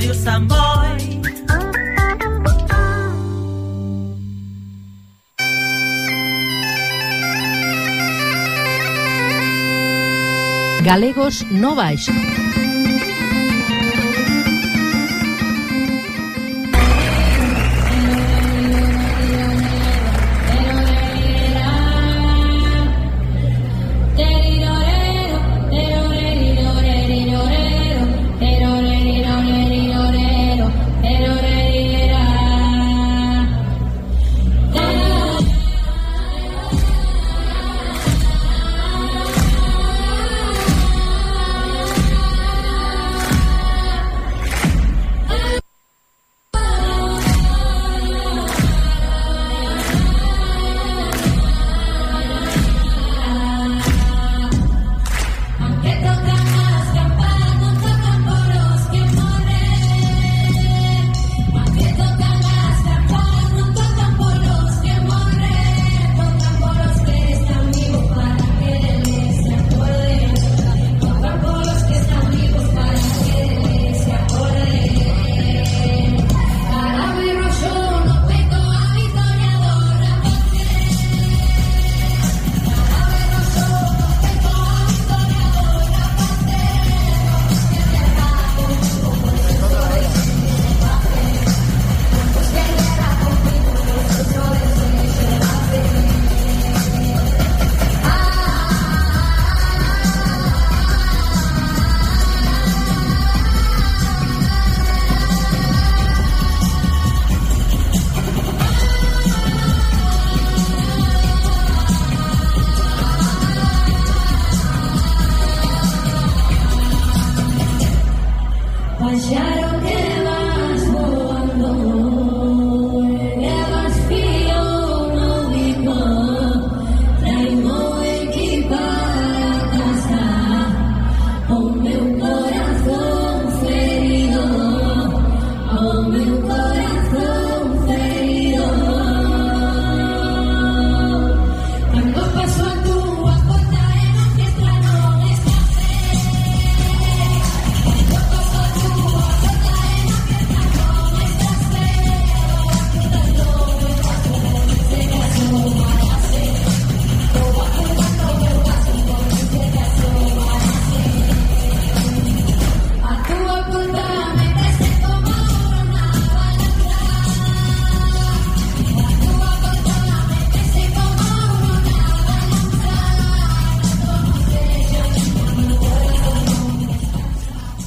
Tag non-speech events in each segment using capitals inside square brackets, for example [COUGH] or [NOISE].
Radio Samboy. Galegos no baixo.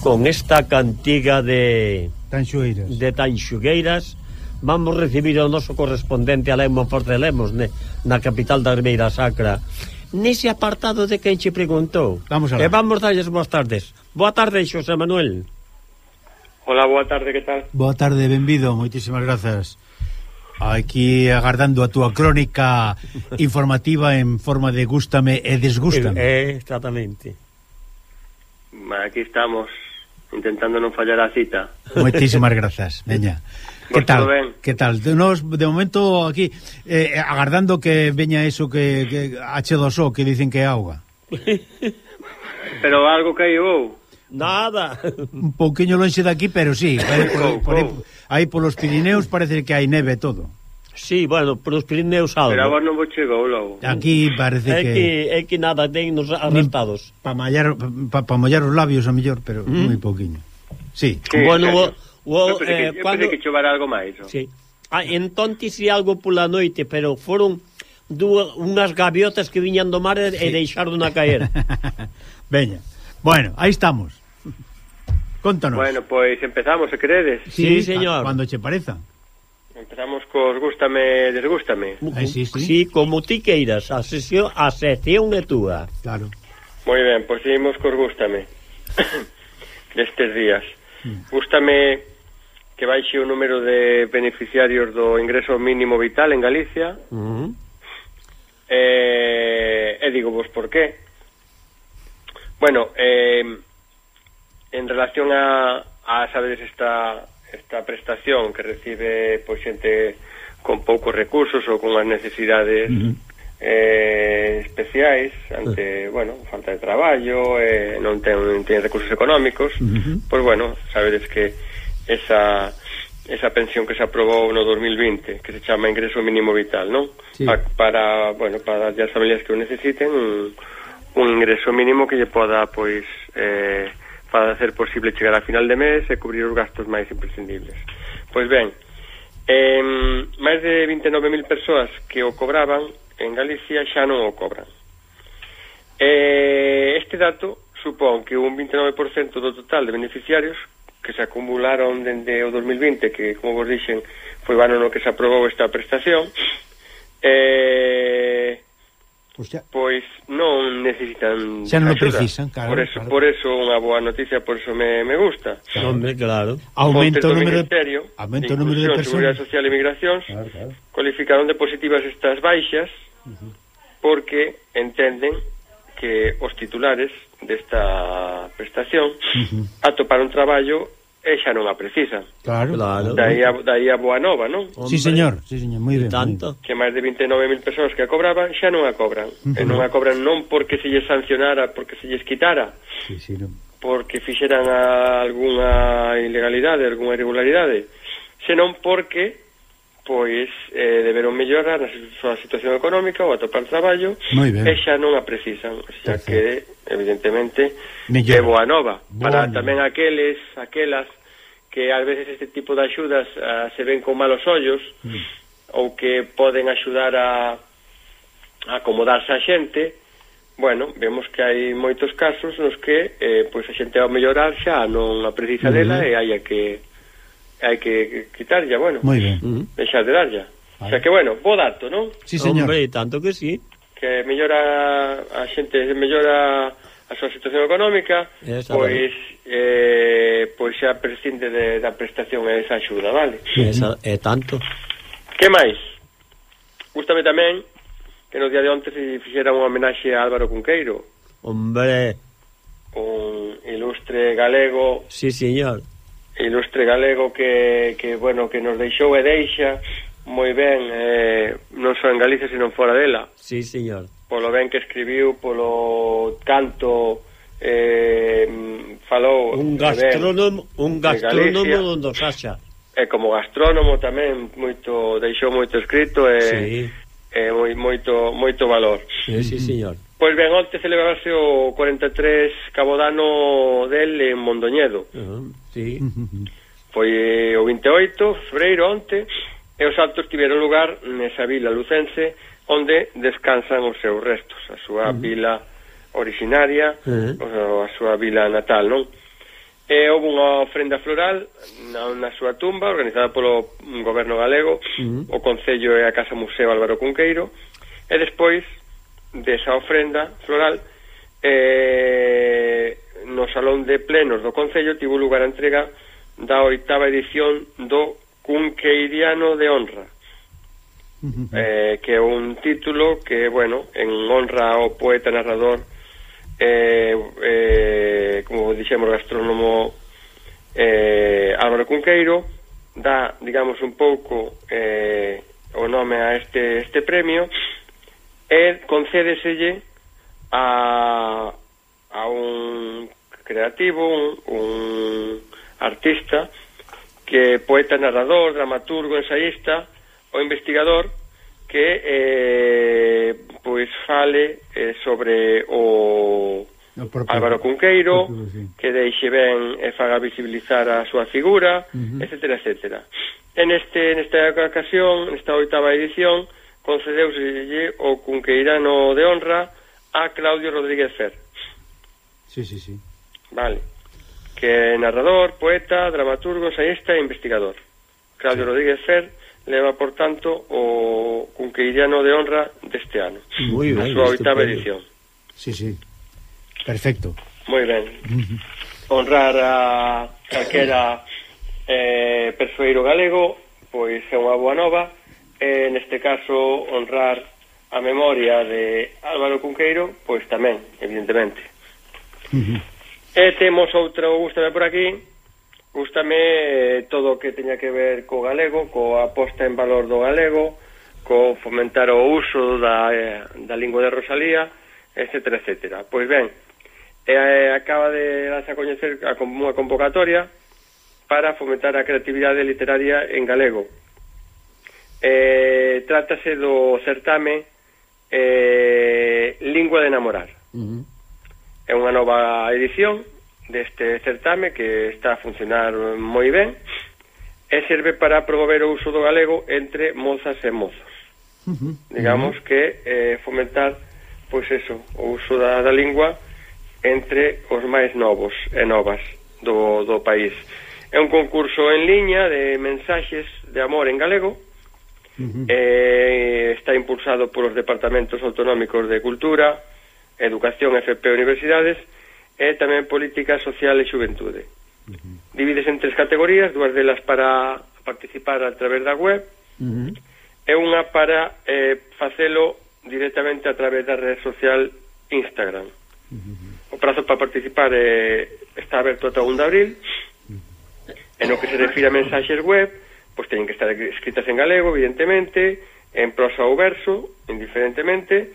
con esta cantiga de Tanxueiras. De Tanxugueiras vamos recibir o noso correspondente a Lemos Forte Lemos ne, na capital da Ribeira Sacra. Nese apartado de quen che preguntou vamos a e vamos darlles boas tardes. Boa tarde Xosé Manuel. Hola, boa tarde, que tal? Boa tarde, benvido, moitísimas grazas. Aquí agardando a túa crónica [LAUGHS] informativa en forma de gústame e desgústame. Eh, Exactamente. Aquí estamos intentando non fallar a cita. Moitísimas grazas, veña. [LAUGHS] Que tal? Ben. Que tal? Nos, de momento aquí eh, agardando que veña eso que, que H2O que dicen que é auga. [LAUGHS] Pero algo caivou. Nada. Un pouquiño lonxe daqui, pero sí, [LAUGHS] aí, por, por, por, aí polos Pirineos parece que hai neve todo. Sí, bueno, os Pirineos algo. Pero agora non vos chegou logo. Aquí parece é que... que... É que nada, ten nos arrastados. Para mallar, pa, pa mallar os labios a mellor, pero mm. moi pouquiño. Sí. sí bueno, o, o, eu eh, que, cuando... que chovar algo máis. Sí. Ah, entón si algo pola noite, pero foron dúas, unhas gaviotas que viñan do mar sí. e deixaron a caer. [LAUGHS] Veña. Bueno, aí estamos. Contanos. Bueno, pois empezamos, se queredes. Sí, sí señor. Cuando che pareza. Empezamos cos gústame e desgústame. Si, ah, sí, sí. sí, como ti queiras, a sesión, a sección é túa. Claro. Moi ben, pois seguimos cos gústame [COUGHS] destes días. Mm. Gústame que baixe o número de beneficiarios do ingreso mínimo vital en Galicia. Mm. Eh, e digo vos por qué. Bueno, eh, en relación a, a sabedes esta esta prestación que recibe pois xente con poucos recursos ou con as necesidades uh -huh. eh, especiais ante, bueno, falta de traballo, eh, non ten, ten recursos económicos, uh -huh. pois bueno, sabedes que esa esa pensión que se aprobou no 2020, que se chama ingreso mínimo vital, non? Sí. Pa, para, bueno, para as familias que o necesiten un, un ingreso mínimo que lle poda pois eh para ser posible chegar a final de mes e cubrir os gastos máis imprescindibles. Pois ben, eh, máis de 29.000 persoas que o cobraban en Galicia xa non o cobran. Eh, este dato supón que un 29% do total de beneficiarios que se acumularon dende o 2020, que, como vos dixen, foi o ano no que se aprobou esta prestación, eh, Pois, pues pois non necesitan Xa non precisan, claro. Por eso, claro. por eso unha boa noticia, por eso me, me gusta. Claro. Hombre, claro. Aumento o número de aumento o número de persoas. Seguridade Social e Migracións claro, claro. cualificaron de positivas estas baixas uh -huh. porque entenden que os titulares desta prestación uh -huh. atoparon traballo e xa non a precisa. Claro. claro. Daí a, daí a boa nova, non? Sí, señor. Sí, señor. Muy ben. Tanto. Que máis de 29.000 persoas que a cobraban xa non a cobran. Uh -huh. E eh, non a cobran non porque se lles sancionara, porque se lles quitara. Sí, sí, non. Porque fixeran a alguna ilegalidade, alguna irregularidade, senón porque pois eh, deberon mellorar a súa situación económica ou atopar traballo e xa non a precisan xa que evidentemente Mellora. é boa nova boa para nova. tamén aqueles aquelas que ás veces este tipo de axudas ah, se ven con malos ollos mm. ou que poden axudar a, a acomodarse a xente bueno, vemos que hai moitos casos nos que eh, pois a xente ao mellorar xa non a precisa mm. dela e hai a que hai que quitarlla, bueno. Moi ben. Deixar de darlla. Vale. O sea que, bueno, bo dato, non? Sí, señor. Hombre, tanto que sí. Que mellora a xente, mellora a súa situación económica, pois eh, pois xa prescinde de, da prestación esa axuda, vale? Esa, é tanto. Que máis? Gústame tamén que no día de onte se fixera unha homenaxe a Álvaro Cunqueiro. Hombre! Un ilustre galego. Sí, señor ilustre galego que, que, bueno, que nos deixou e deixa moi ben, eh, non só en Galicia, sino fora dela. Sí, señor. Polo ben que escribiu, polo canto eh, falou... Un gastrónomo, un gastrónomo donde os haxa. E como gastrónomo tamén moito deixou moito escrito e, sí. e moi, moito, moito valor. Sí, sí, señor. Pois ben, onte celebrase o 43 Cabodano del en Mondoñedo. Uh -huh Sí. Foi eh, o 28, febreiro, onte, e os actos tiveron lugar nesa vila lucense onde descansan os seus restos, a súa uh -huh. vila originaria, uh -huh. a súa vila natal, non? E houve unha ofrenda floral na, na súa tumba organizada polo goberno galego, uh -huh. o Concello e a Casa Museo Álvaro Cunqueiro, e despois desa ofrenda floral eh, no Salón de Plenos do Concello tivo lugar a entrega da oitava edición do Cunqueiriano de Honra uh -huh. eh, que é un título que, bueno, en honra ao poeta narrador eh, eh, como dixemos gastrónomo eh, Álvaro Cunqueiro dá, digamos, un pouco eh, o nome a este, este premio e concédeselle a, a un creativo, un, un artista que poeta, narrador, dramaturgo, ensaísta o investigador que eh, pois fale eh, sobre o propio, Álvaro Cunqueiro, propio, sí. que deixe ben e faga visibilizar a súa figura, uh -huh. etcétera, etcétera. En este, nesta ocasión, nesta oitava edición, concedeuse o Cunqueirano de Honra a Claudio Rodríguez Fer. Sí, sí, sí. Vale. Que é narrador, poeta, dramaturgo, ensaísta e investigador. Claudio sí. Rodríguez Fer leva, por tanto, o Cunqueiriano de Honra deste ano. Muy ben, a súa oitava edición. Sí, sí. Perfecto. Moi ben. [LAUGHS] Honrar a calquera eh, persoeiro galego, pois é unha boa nova, e neste caso honrar a memoria de Álvaro Cunqueiro, pois tamén, evidentemente. -huh. E temos outro, gustame por aquí, gustame eh, todo o que teña que ver co galego, coa posta en valor do galego, co fomentar o uso da, eh, da lingua de Rosalía, etcétera, etcétera. Pois ben, eh, acaba de darse a coñecer a, unha convocatoria para fomentar a creatividade literaria en galego. Eh, trátase do certame eh, Lingua de Enamorar. Uh -huh. É unha nova edición deste certame que está a funcionar moi ben e serve para promover o uso do galego entre mozas e mozos. Uh -huh. Digamos que eh, fomentar pois eso, o uso da, da lingua entre os máis novos e novas do, do país. É un concurso en liña de mensaxes de amor en galego, Uh -huh. eh, está impulsado polos departamentos autonómicos de cultura, Educación, FP Universidades, e tamén Política Social e Xuventude. Uh -huh. Divides en tres categorías, dúas delas para participar a través da web, uh -huh. e unha para eh, facelo directamente a través da rede social Instagram. Uh -huh. O prazo para participar eh, está aberto ata 1 de abril, en o que se refira a mensaxes web, pois teñen que estar escritas en galego, evidentemente, en prosa ou verso, indiferentemente,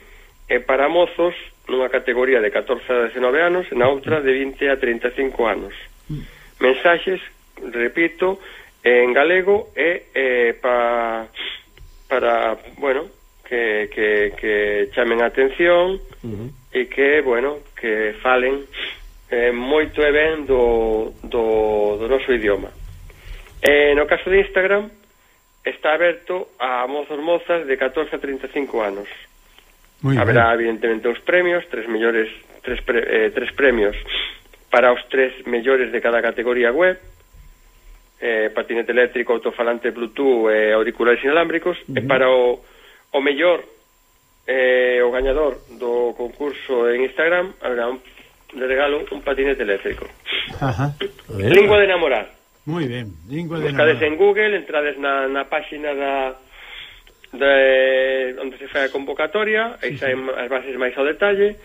e para mozos nunha categoría de 14 a 19 anos e na outra de 20 a 35 anos. Mensaxes, repito, en galego e eh, pa, para, bueno, que, que, que chamen a atención uh -huh. e que, bueno, que falen eh, moito e ben do, do, do noso idioma. Eh, no caso de Instagram, está aberto a mozos mozas de 14 a 35 anos. Muy Haberá, ben. evidentemente, os premios, tres, mellores, tres, pre, eh, tres premios para os tres mellores de cada categoría web, eh, patinete eléctrico, autofalante Bluetooth e eh, auriculares inalámbricos, uh -huh. e para o, o mellor eh, o gañador do concurso en Instagram, habrá un, de regalo un patinete eléctrico. Ajá. Lingua de enamorar. Moi ben, lingua de Buscades enamorar. en Google, entrades na, na páxina da de, eh, onde se fai a convocatoria, aí saen as bases máis ao detalle,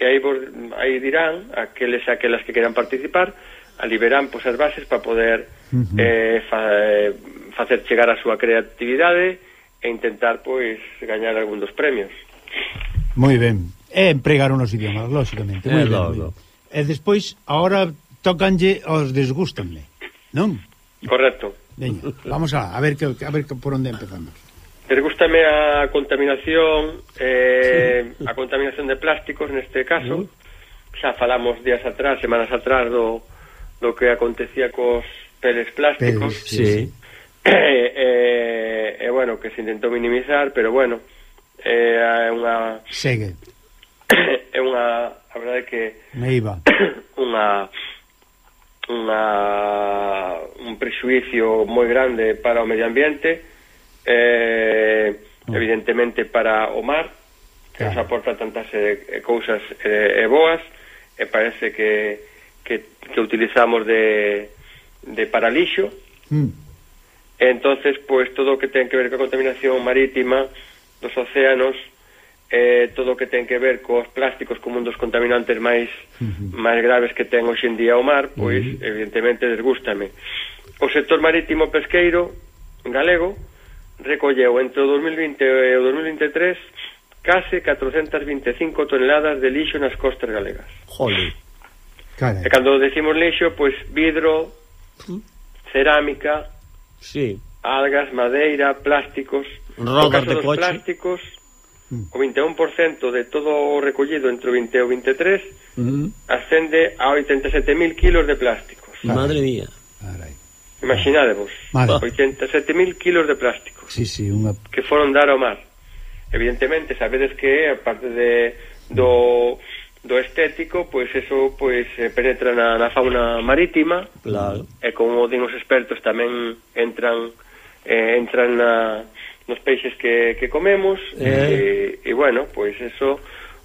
e aí, vos, aí dirán aqueles e aquelas que queran participar, a liberan pois, as bases para poder uh -huh. eh, fa, eh, facer chegar a súa creatividade e intentar pois gañar algún dos premios. Moi ben. E empregar unos idiomas, lóxicamente. Moi ben, lo. E despois, ahora tocanlle os desgústanle, non? Correcto. Veña, vamos a, a ver que, a ver que por onde empezamos. Desgústame a contaminación eh, sí. a contaminación de plásticos neste caso. Xa falamos días atrás, semanas atrás do, do que acontecía cos peles plásticos. Peles, sí. E [CLEARS THROAT] Eh, eh, eh, bueno, que se intentou minimizar, pero bueno, eh, é eh, unha Segue. [CLEARS THROAT] É unha, a verdade que me iba. [CLEARS THROAT] unha unha un prexuicio moi grande para o medio ambiente eh, mm. evidentemente para o mar, que claro. nos aporta tantas eh, cousas eh, boas, e parece que, que, que utilizamos de, de paralixo. Mm. Entonces, pues todo o que ten que ver coa contaminación marítima dos océanos, eh, todo o que ten que ver cos plásticos como un dos contaminantes máis uh máis graves que ten hoxe en día o mar, pois evidentemente desgústame. O sector marítimo pesqueiro galego recolleu entre o 2020 e o 2023 case 425 toneladas de lixo nas costas galegas. Jole. Carai. E cando decimos lixo, pois vidro, hm. cerámica, sí. algas, madeira, plásticos, rodas de coche. plásticos, mm. o 21% de todo o recollido entre o 20 e o 23 mm. Hm. ascende a 87.000 kilos de plásticos. Madre mía. Imaginadevos, 87.000 kilos de plástico sí, sí, unha... que foron dar ao mar evidentemente sabedes que a parte de, do, do estético pois eso pois penetra na, na fauna marítima claro. e como din os expertos tamén entran eh, entran na, nos peixes que, que comemos eh. e, e bueno, pois eso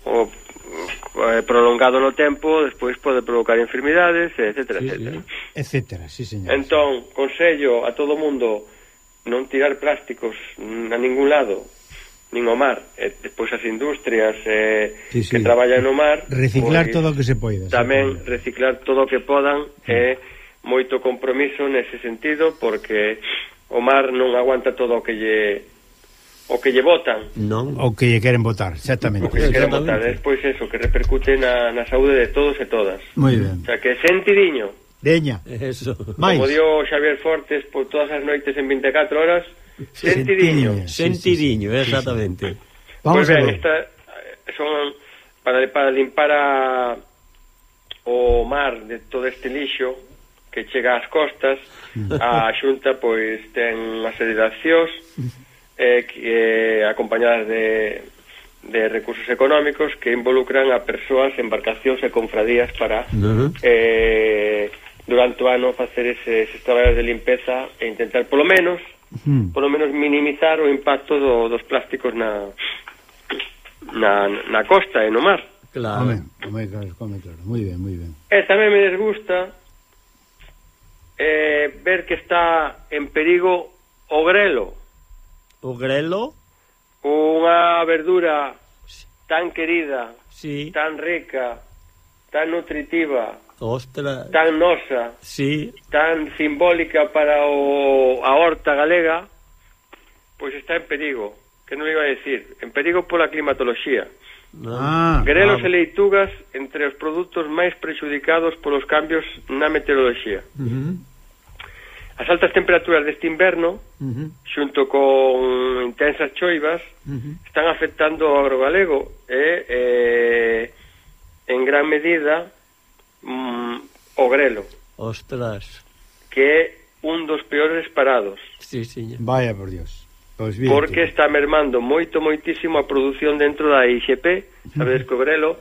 o, eh, prolongado no tempo despois pode provocar enfermidades, etcétera, sí, etcétera. Sí. Etcétera, sí, señor. Entón, consello a todo mundo non tirar plásticos a ningún lado, nin o mar, e despois as industrias eh, sí, sí. que traballan no mar, reciclar pois, todo o que se poida. Tamén se reciclar todo o que podan é moito compromiso nese sentido porque o mar non aguanta todo o que lle o que lle botan. Non, o que lle queren botar, exactamente. O que lle queren botar, despois eso que repercute na, na saúde de todos e todas. Moi ben. O sea, que sentidiño Deña. Eso. Mais. Como dio Xavier Fortes por todas as noites en 24 horas, sentidiño. Sentidiño, sentidiño sí, sí. exactamente. Sí, sí. Vamos pues ben, a ver. Esta, son para, para limpar a, o mar de todo este lixo que chega ás costas, a Xunta pois ten unha serie de accións eh, que, eh, acompañadas de, de recursos económicos que involucran a persoas, embarcacións e confradías para uh -huh. eh, durante o ano facer ese, eses traballos de limpeza e intentar polo menos mm. polo menos minimizar o impacto do, dos plásticos na, na, na costa e no mar. Claro. Home, home, claro, home, claro. Muy ben, muy ben. E tamén me desgusta eh, ver que está en perigo o grelo. O grelo? Unha verdura tan querida, sí. tan rica, tan nutritiva, Ostras. Tan nosa. Sí. Tan simbólica para o, a horta galega, pois está en perigo. Que non iba a decir? En perigo pola climatoloxía. Ah, Grelos ah. e leitugas entre os produtos máis prexudicados polos cambios na meteoroloxía. Uh -huh. As altas temperaturas deste inverno, uh -huh. xunto con intensas choivas, uh -huh. están afectando ao agrogalego e, eh, en gran medida, mm, o Grelo. Ostras. Que é un dos peores parados. Sí, sí. Vaya por Dios. Pois bien, porque está mermando moito, moitísimo a produción dentro da IGP, sabedes que o Grelo,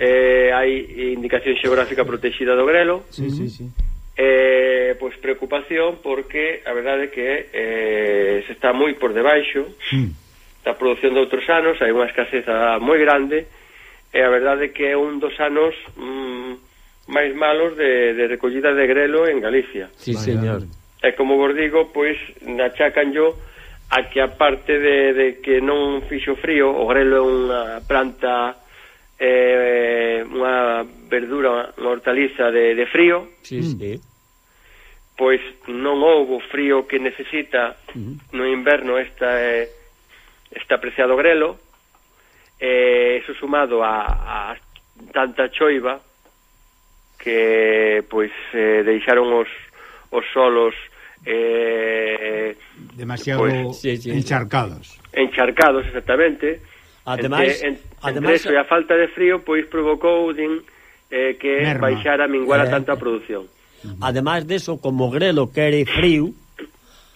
eh, hai indicación xeográfica protexida do Grelo, sí, sí, sí. Eh, pois preocupación porque a verdade é que eh, se está moi por debaixo mm. da produción de outros anos, hai unha escaseza moi grande, e a verdade é que é un dos anos mm, máis malos de, de recollida de grelo en Galicia. Sí, Vaya. señor. E como vos digo, pois achacan yo a que aparte de, de que non fixo frío, o grelo é unha planta eh, unha verdura, unha hortaliza de, de frío. Sí, mm. sí. Pois non houbo frío que necesita uh -huh. no inverno esta eh, apreciado grelo. Eh, eso sumado a, a tanta choiva, que pois eh, deixaron os, os solos eh, demasiado pois, sí, sí. encharcados. Encharcados, exactamente. Ademais, entre, en, ademais, entre eso e a falta de frío, pois provocou din, eh, que merma. baixara, minguara eh, tanta produción. Ademais deso, como Grelo quere frío...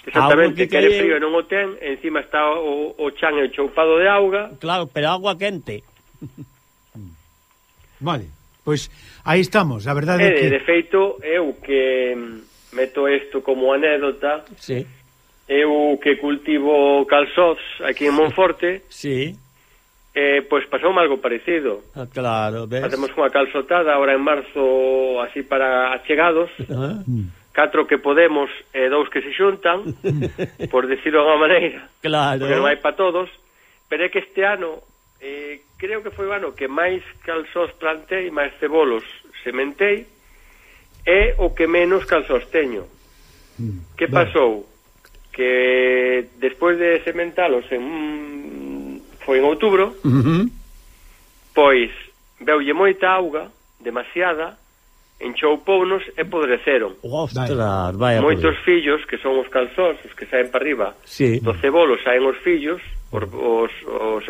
Exactamente, que quere frío e non o ten, encima está o, o chan e o choupado de auga... Claro, pero agua quente. Vale. Pois aí estamos, a verdade é, eh, que... De feito, eu que meto isto como anécdota, sí. eu que cultivo calzós aquí en Monforte, sí. eh, pois pasou algo parecido. Ah, claro, ves. Facemos unha calzotada ahora en marzo así para achegados, [LAUGHS] ah. catro que podemos e dous que se xuntan, [LAUGHS] por decirlo de unha maneira, claro. porque non hai para todos, pero é que este ano... Eh, creo que foi o ano que máis calzós plantei, máis cebolos sementei, é o que menos calzós teño. Mm, que pasou? Que despois de sementalos en foi en outubro, uh pois veulle moita auga, demasiada, enchou pounos e podreceron. Ostras, vaya Moitos poder. fillos, que son os calzós, os que saen para arriba, sí. do cebolo saen os fillos, os, os, os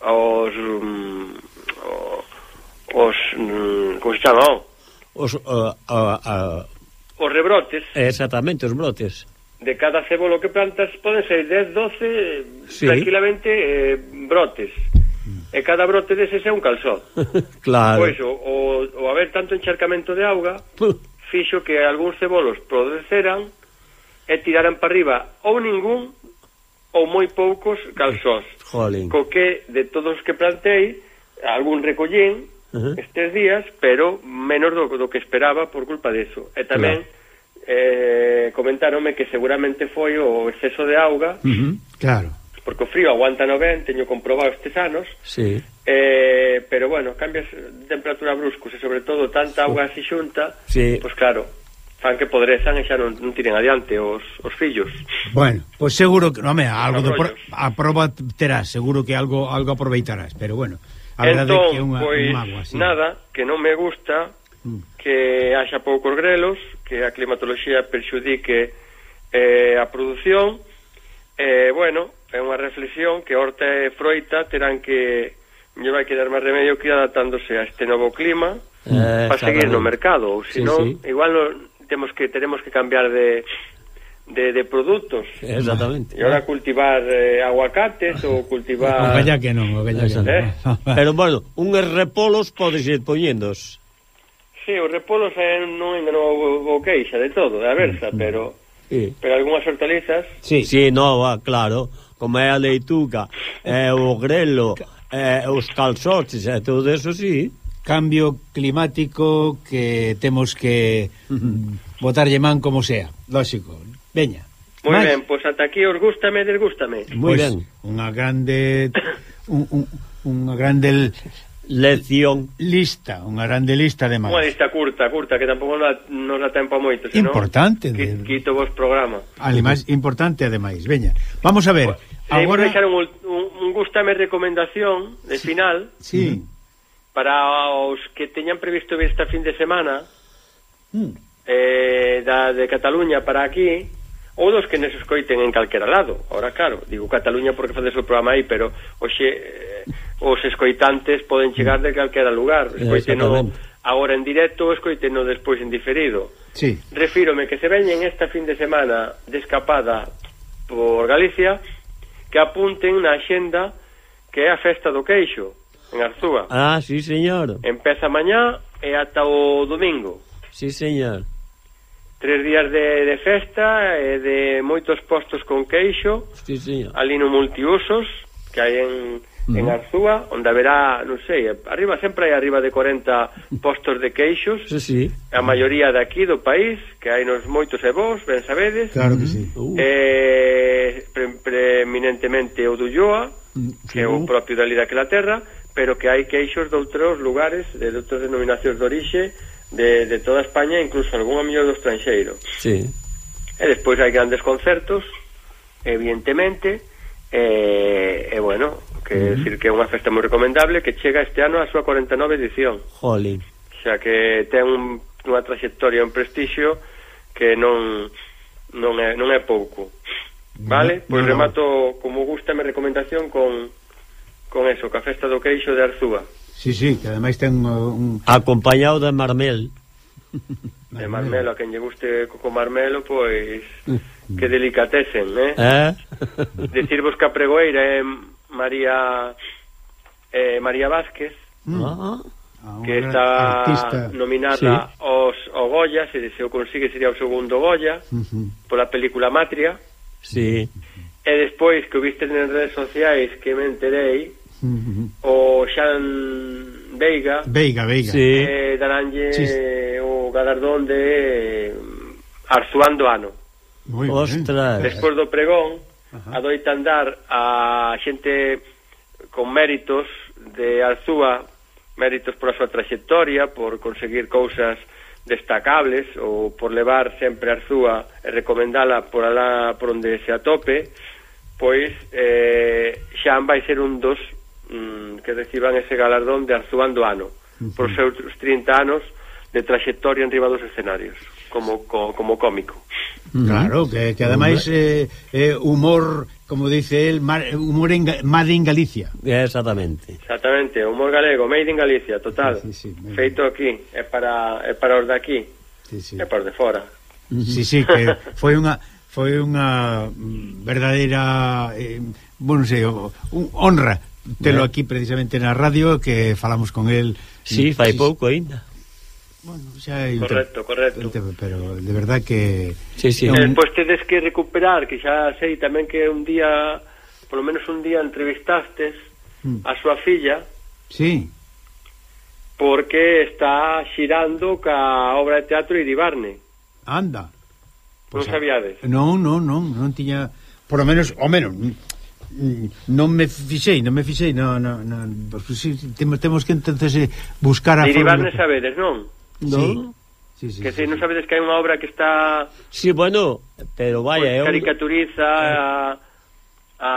aos um, os um, como se chama oh? os uh, a, a, os rebrotes. Exactamente os brotes. De cada cebolo que plantas poden ser 10, 12 sí. tranquilamente eh, brotes. Mm. E cada brote deses é un calzón. [LAUGHS] Claro. Pois o, o, o haber tanto encharcamento de auga [LAUGHS] fixo que algúns cebolos produceran e tiraran para arriba ou ningún ou moi poucos calzóns. Jolín. Co que de todos os que plantei, algún recollín uh -huh. estes días, pero menos do, do que esperaba por culpa deso E tamén claro. eh, comentáronme que seguramente foi o exceso de auga. Uh -huh. Claro. Porque o frío aguanta no ben, teño comprobado estes anos. Sí. Eh, pero bueno, cambias de temperatura bruscos e sobre todo tanta auga así xunta, sí. pois pues claro, fan que podrezan e xa non, non tiren adiante os, os fillos. Bueno, pois pues seguro que, home, algo de a proba terás, seguro que algo algo aproveitarás, pero bueno, a verdade entón, que é entón, unha pois, un mago así. nada, que non me gusta mm. que haxa poucos grelos, que a climatoloxía perxudique eh, a produción. Eh, bueno, é unha reflexión que horta e froita terán que lle vai quedar máis remedio que adaptándose a este novo clima eh, para seguir no mercado, ou senón sí, sí. igual no, temos que teremos que cambiar de de, de produtos. Exactamente. E agora cultivar eh, aguacates ou cultivar... O que que non, o que que non. Eh? [LAUGHS] Pero, bueno, unhos repolos podes ir poñendos. Sí, os repolos eh, non ainda non o, o queixa de todo, de versa, mm. pero... Sí. Pero algunhas hortalizas... Sí, sí no, ah, claro, como é a leituca, é eh, o grelo, é eh, os calzotes, e eh, todo eso, sí cambio climático que temos que botarlle man como sea, lógico. Veña. Moi ben, pois ata aquí os gústame, desgústame. Moi pues, ben. Unha grande un, un, unha grande lección lista, unha grande lista de máis. Unha lista curta, curta, que tampouco nos no dá tempo moito, senón importante de... quito vos programa. Ademais, importante ademais. Veña, vamos a ver. Pues, agora deixar un, un, un gústame recomendación de sí, final. Sí. Mm para os que teñan previsto vir esta fin de semana mm. eh, da, de Cataluña para aquí ou dos que nos escoiten en calquera lado. Ahora claro, digo Cataluña porque faces o programa aí pero oxe eh, os escoitantes poden chegar de calquera lugar. Eh, escoiteno agora en directo escoiteno despois en diferido. Sí. refírome que se veñen esta fin de semana de escapada por Galicia que apunten na xenda que é a festa do queixo en Arzúa. Ah, sí, señor. Empeza mañá e ata o domingo. Sí, señor. Tres días de, de festa e de moitos postos con queixo. Sí, señor. Ali no multiusos que hai en, en Arzúa, onde haberá, non sei, arriba sempre hai arriba de 40 postos de queixos. Sí, sí. A maioría de aquí do país, que hai nos moitos e vos, ben sabedes. Claro que sí. Uh. Eh, pre, preeminentemente o do Ulloa, sí. que é o propio dali daquela terra pero que hai queixos de outros lugares, de outras denominacións de orixe, de, de toda España, incluso algún amigo do estranxeiro. Sí. E despois hai grandes concertos, evidentemente, e, e bueno, que uh -huh. decir que é unha festa moi recomendable que chega este ano á súa 49 edición. Jolín. Xa que ten un, unha trayectoria, un prestixio que non non é, non é pouco. Vale? Pois no, pues no. remato como gusta me recomendación con con eso, ca festa do queixo de Arzúa. Sí, sí, que ademais ten uh, un... Acompañado de marmel. [LAUGHS] De marmelo, a quen lle guste co marmelo, pois... [LAUGHS] Que delicatesen, eh? eh? [LAUGHS] Decirvos que a pregoeira é María... Eh, María Vázquez. Mm. Ah. ah, que está artista. nominada sí. aos O Goya, se, se o consigue sería o segundo Goya, uh -huh. pola película Matria. Sí. E despois que o viste nas redes sociais que me enterei, -huh. o Xan Veiga Veiga, Veiga sí. eh, daranlle sí. o galardón de eh, Arzuando Ano Muy Ostras. Despois do pregón Ajá. adoitan dar a xente con méritos de Arzúa, méritos por a súa trayectoria, por conseguir cousas destacables ou por levar sempre Arzúa e recomendala por alá por onde se atope, pois eh, Xan vai ser un dos mm, que reciban ese galardón de Arzuando Ano uh -huh. por seus 30 anos de traxectoria en riba dos escenarios como, co, como cómico. Claro, que, que ademais eh, eh, humor, como dice el mar, humor en, made in Galicia. Exactamente. Exactamente, humor galego, made in Galicia, total. Sí, sí, Feito aquí, é para, é para os de aquí sí, sí. é para os de fora. Sí, sí, que foi unha foi unha mm, verdadeira eh, bueno, sei, honra telo eh. aquí precisamente na radio que falamos con el Si, sí, fai pouco ainda Bueno, xa é correcto, correcto. Pero de verdad que sí, sí. Un... Eh, pois tedes que recuperar que xa sei tamén que un día polo menos un día entrevistastes mm. a súa filla. Sí. Porque está xirando ca obra de teatro Iribarne. Anda. Pois non sabíades. Non, non, non, non tiña, por lo menos, o menos non me fixei, non me fixei, non, non, non si, temos, temos que entonces eh, buscar a Dirivarne forma... sabedes, non? Non. Sí. Sí, sí, que sí, se sí, non sabedes que hai unha obra que está Sí, bueno, pero vaya, pues, caricaturiza eh, a a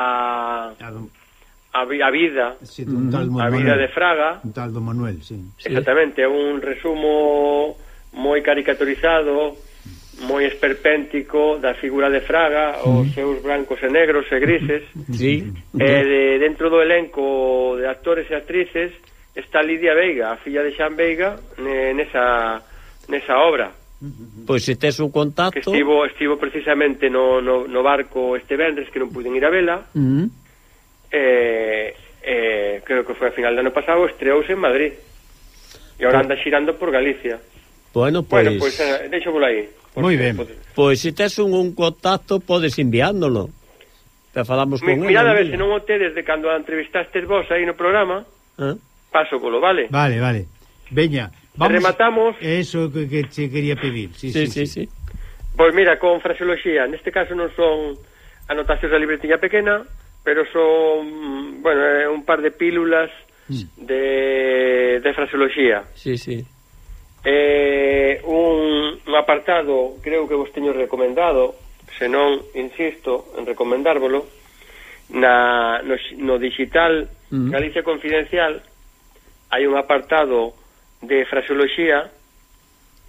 a, a vida, sí, un tal a vida de Fraga, un tal do Manuel, sí. Exactamente, é un resumo moi caricaturizado moi esperpéntico da figura de Fraga, mm. os seus brancos e negros e grises. Sí. E de, dentro do elenco de actores e actrices está Lidia Veiga, a filla de Xan Veiga, nesa, nesa obra. Pois se tes un contacto... Que estivo, estivo precisamente no, no, no barco este vendres que non puden ir a vela, mm. eh, eh, creo que foi a final do ano pasado, estreouse en Madrid. E agora anda xirando por Galicia. Bueno, pois... Bueno, pois eh, deixo por aí. Moi ben. Pois pues, se tes un, un contacto, podes enviándolo. Te falamos Mi, con él. Mirad a ver, se non o tedes de cando a entrevistastes vos aí no programa, ¿Eh? paso polo, vale? Vale, vale. Veña, vamos... Rematamos... Eso que, que che quería pedir. Sí, sí, sí. sí. sí. Pois pues mira, con fraseoloxía, neste caso non son anotacións da libretiña pequena, pero son, bueno, un par de pílulas mm. de, de fraseoloxía. Sí, sí eh, un, un apartado creo que vos teño recomendado senón insisto en recomendárvolo na, no, no digital mm. Galicia Confidencial hai un apartado de fraseoloxía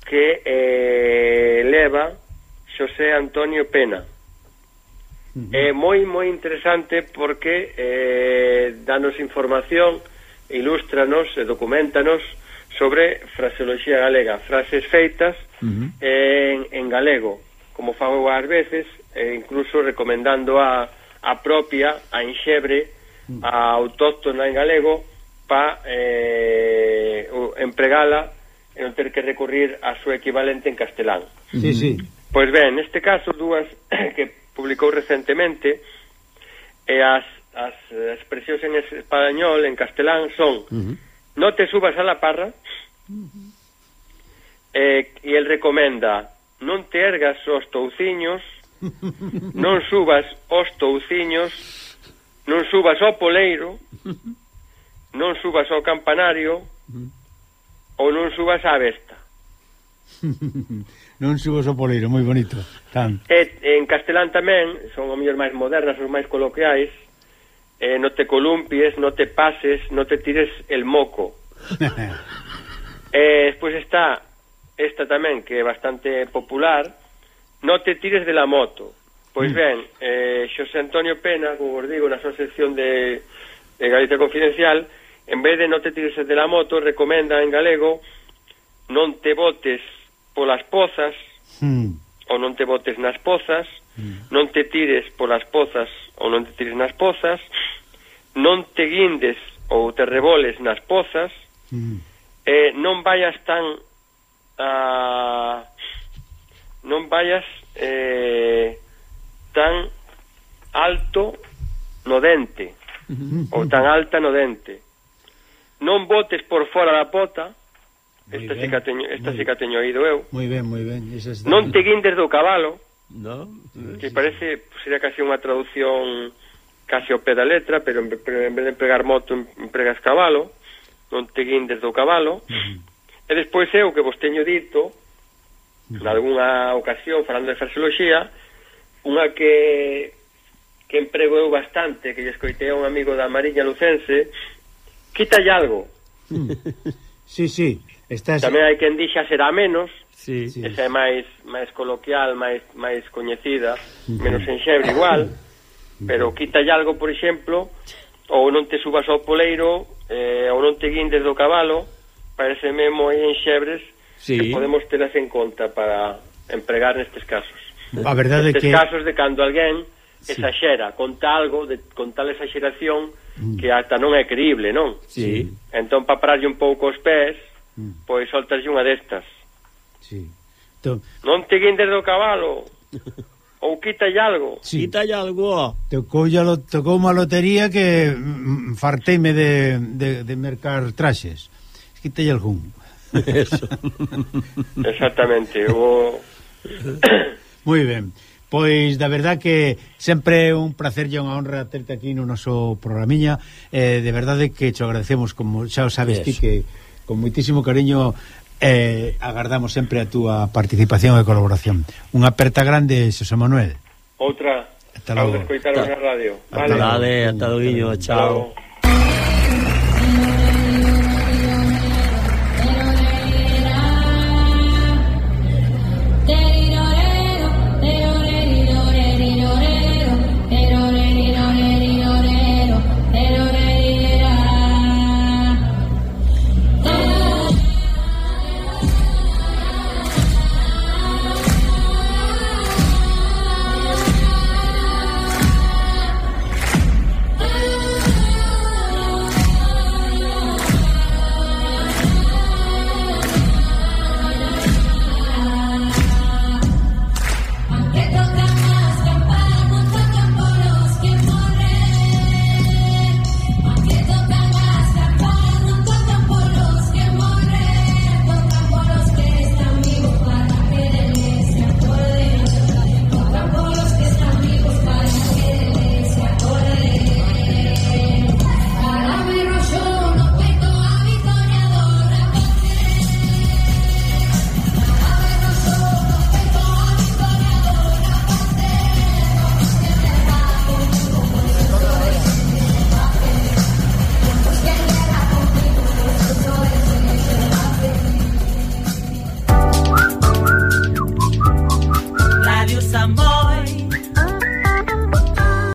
que eh, leva Xosé Antonio Pena mm-hmm. é moi moi interesante porque eh, danos información ilústranos e documentanos sobre fraseoloxía galega, frases feitas uh -huh. en, en galego, como fago ás veces, e incluso recomendando a, a propia, a enxebre, mm. a autóctona en galego, pa eh, empregala e non ter que recurrir a súa equivalente en castelán. Sí, uh sí. Pois ben, neste caso, dúas [CLEARS THROAT] que publicou recentemente, e as, as expresións en español, en castelán, son... Uh -huh no te subas a la parra, eh, e el recomenda non te ergas os touciños, non subas os touciños, non subas ao poleiro, [LAUGHS] non subas ao campanario, ou non subas á besta. non subas ao poleiro, moi bonito. Tan. E, en castelán tamén, son o mellor máis modernas, os máis coloquiais, eh, no te columpies, no te pases, no te tires el moco. [LAUGHS] eh, despois está esta tamén, que é bastante popular, no te tires de la moto. Pois mm. ben, eh, Xosé Antonio Pena, como vos digo, na súa sección de, de Galicia Confidencial, en vez de no te tires de la moto, recomenda en galego non te botes polas pozas, mm. ou non te botes nas pozas, mm. non te tires polas pozas ou non te tires nas pozas, non te guindes ou te reboles nas pozas, mm. eh, non vayas tan a non vayas eh, tan alto no dente mm-hmm. ou tan alta no dente. Non botes por fora da pota esta, ben, si teño, esta si teño oído eu. moi ben, moi ben está... non te guindes do cabalo No? Que parece, sería casi unha traducción casi ao pé da letra, pero en, pero en vez de empregar moto, empregas cabalo, non te guindes do cabalo. E despois é o que vos teño dito, nalgúnha ocasión, falando de fraseoloxía, unha que que emprego eu bastante, que lle escoitei a un amigo da Mariña Lucense, quítalle algo. [LAUGHS] Sí, sí. Estás... Tamén hai quen dixa será menos, sí. esa é máis máis coloquial, máis máis coñecida, menos enxebre igual, pero quítalle algo, por exemplo, ou non te subas ao poleiro, eh, ou non te guindes do cabalo, pareceme moi enxebres sí. que podemos telas en conta para empregar nestes casos. A verdade nestes que... casos de cando alguén sí. exaxera, conta algo, de, con tal exaxeración, mm. que ata non é creíble, non? Sí. Entón, para pararlle un pouco os pés, mm. pois soltaslle unha destas. Sí. To... Non te guindes do cabalo. [LAUGHS] ou quítalle algo. Sí. Quítalle algo. Tocoulle lo, tocou unha lotería que mm, mm, farteime de, de, de mercar traxes. Quítalle algún. [LAUGHS] Eso. Exactamente. O... [COUGHS] Moi ben. Pois, da verdad que sempre é un placer e unha honra terte aquí no noso programiña. Eh, de verdade que te agradecemos, como xa o sabes Eso. ti, que con moitísimo cariño eh, agardamos sempre a túa participación e colaboración. Unha aperta grande, Xosé Manuel. Outra, Hasta logo. Hasta, radio. Vale. Hasta, radio. hasta, hasta, hasta, Ata logo. hasta, hasta,